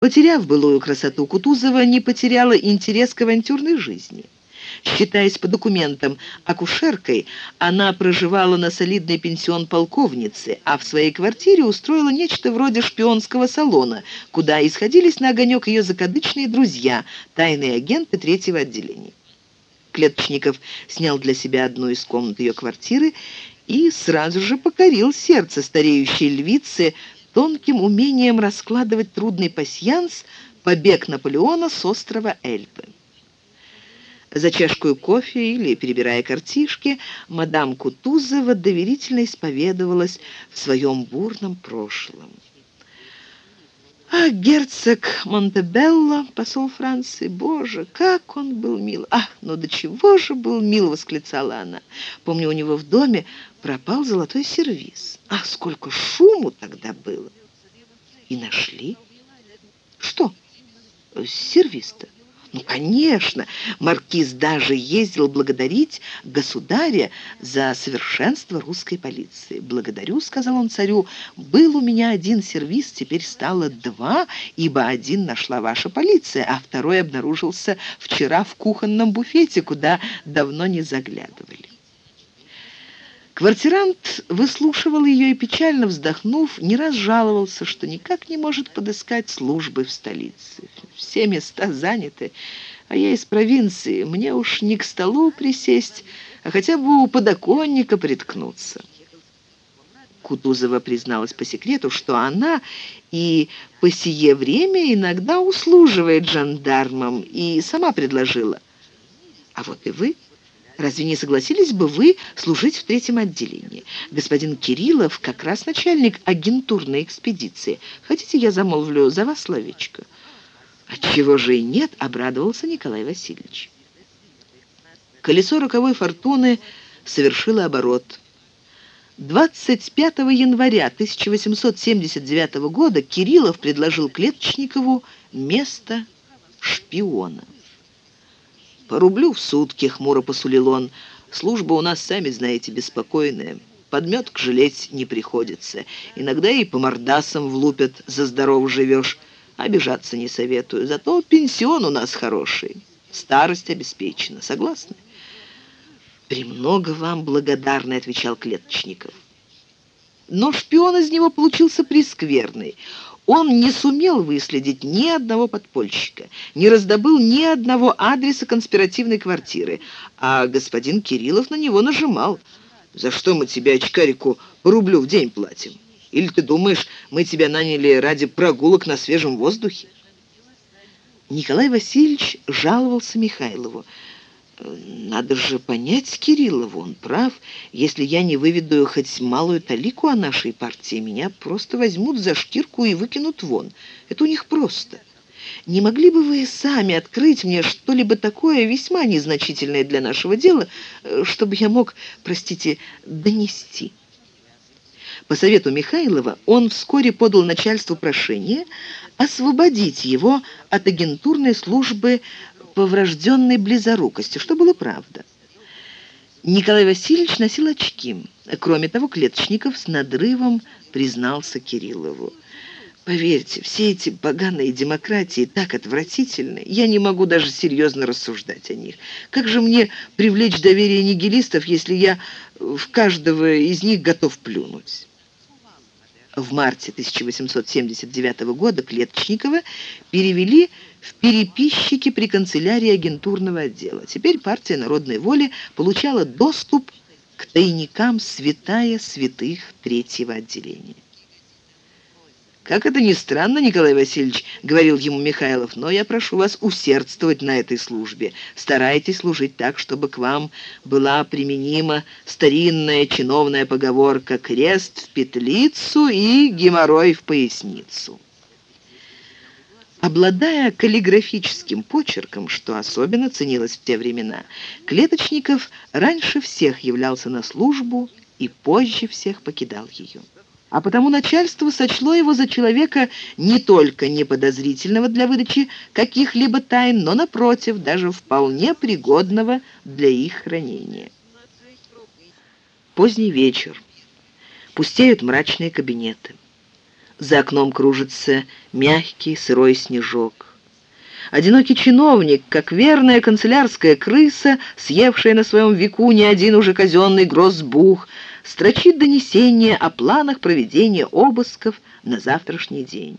Потеряв былую красоту, Кутузова не потеряла интерес к авантюрной жизни. Считаясь по документам акушеркой, она проживала на солидный пенсион полковницы, а в своей квартире устроила нечто вроде шпионского салона, куда исходились на огонек ее закадычные друзья, тайные агенты третьего отделения. Клеточников снял для себя одну из комнат ее квартиры и сразу же покорил сердце стареющей львицы, тонким умением раскладывать трудный пасьянс «Побег Наполеона с острова Эльпы». За чашкой кофе или перебирая картишки, мадам Кутузова доверительно исповедовалась в своем бурном прошлом. А герцог Монтебелло, посол Франции, боже, как он был мил! Ах, ну до чего же был мил, восклицала она. Помню, у него в доме пропал золотой сервиз. Ах, сколько шуму тогда было! И нашли? Что? Сервиз-то? Ну, конечно, маркиз даже ездил благодарить государя за совершенство русской полиции. «Благодарю», — сказал он царю, — «был у меня один сервиз, теперь стало два, ибо один нашла ваша полиция, а второй обнаружился вчера в кухонном буфете, куда давно не заглядывали». Квартирант выслушивал ее и, печально вздохнув, не раз жаловался, что никак не может подыскать службы в столице. Все места заняты, а я из провинции, мне уж не к столу присесть, а хотя бы у подоконника приткнуться. Кутузова призналась по секрету, что она и по сие время иногда услуживает жандармам, и сама предложила. «А вот и вы...» Разве не согласились бы вы служить в третьем отделении? Господин Кириллов как раз начальник агентурной экспедиции. Хотите, я замолвлю за вас словечко?» «Отчего же и нет?» — обрадовался Николай Васильевич. Колесо роковой фортуны совершило оборот. 25 января 1879 года Кириллов предложил Клеточникову место шпиона. «По рублю в сутки», — хмуро посулил он. «Служба у нас, сами знаете, беспокойная. Подметок жалеть не приходится. Иногда и по мордасам влупят, за здорово живешь. Обижаться не советую. Зато пенсион у нас хороший. Старость обеспечена. Согласны?» «Премного вам благодарный», — отвечал Клеточников. Но шпион из него получился прескверный. Он не сумел выследить ни одного подпольщика, не раздобыл ни одного адреса конспиративной квартиры, а господин Кириллов на него нажимал. «За что мы тебе, очкарику, рублю в день платим? Или ты думаешь, мы тебя наняли ради прогулок на свежем воздухе?» Николай Васильевич жаловался Михайлову. Надо же понять Кириллову, он прав. Если я не выведу хоть малую талику о нашей партии, меня просто возьмут за шкирку и выкинут вон. Это у них просто. Не могли бы вы сами открыть мне что-либо такое весьма незначительное для нашего дела, чтобы я мог, простите, донести?» По совету Михайлова он вскоре подал начальству прошение освободить его от агентурной службы по врожденной близорукости, что было правда. Николай Васильевич носил очки. Кроме того, Клеточников с надрывом признался Кириллову. «Поверьте, все эти поганые демократии так отвратительны, я не могу даже серьезно рассуждать о них. Как же мне привлечь доверие нигилистов, если я в каждого из них готов плюнуть?» В марте 1879 года Клеточникова перевели в переписчики при канцелярии агентурного отдела. Теперь партия народной воли получала доступ к тайникам святая святых третьего отделения. «Как это ни странно, Николай Васильевич, — говорил ему Михайлов, — но я прошу вас усердствовать на этой службе. Старайтесь служить так, чтобы к вам была применима старинная чиновная поговорка «крест в петлицу и геморрой в поясницу». Обладая каллиграфическим почерком, что особенно ценилось в те времена, Клеточников раньше всех являлся на службу и позже всех покидал ее. А потому начальство сочло его за человека не только неподозрительного для выдачи каких-либо тайн, но, напротив, даже вполне пригодного для их хранения. Поздний вечер. Пустеют мрачные кабинеты. За окном кружится мягкий сырой снежок. Одинокий чиновник, как верная канцелярская крыса, съевшая на своем веку не один уже казенный гроссбух, строчит донесение о планах проведения обысков на завтрашний день.